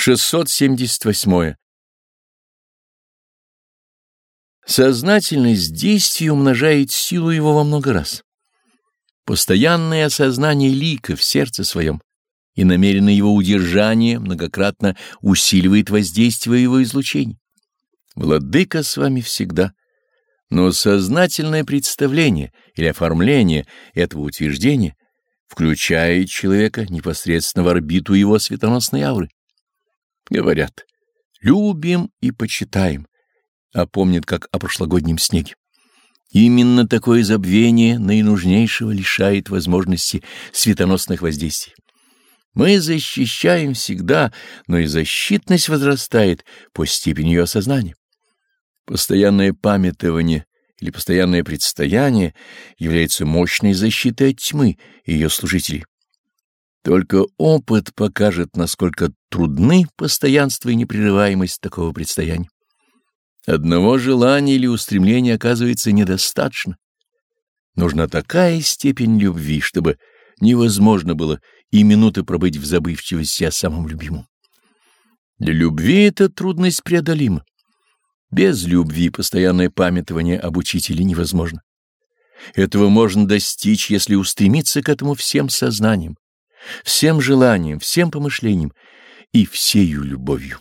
678. Сознательность действия умножает силу его во много раз. Постоянное осознание лика в сердце своем и намеренное его удержание многократно усиливает воздействие его излучений. Владыка с вами всегда, но сознательное представление или оформление этого утверждения включает человека непосредственно в орбиту его светоносной ауры. Говорят, любим и почитаем, а помнят, как о прошлогоднем снеге. Именно такое забвение наинужнейшего лишает возможности светоносных воздействий. Мы защищаем всегда, но и защитность возрастает по степени ее осознания. Постоянное памятование или постоянное предстояние является мощной защитой от тьмы и ее служителей. Только опыт покажет, насколько трудны постоянство и непрерываемость такого предстояния. Одного желания или устремления оказывается недостаточно. Нужна такая степень любви, чтобы невозможно было и минуты пробыть в забывчивости о самом любимом. Для любви эта трудность преодолима. Без любви постоянное памятование об учителе невозможно. Этого можно достичь, если устремиться к этому всем сознанием, всем желанием, всем помышлением и всею любовью.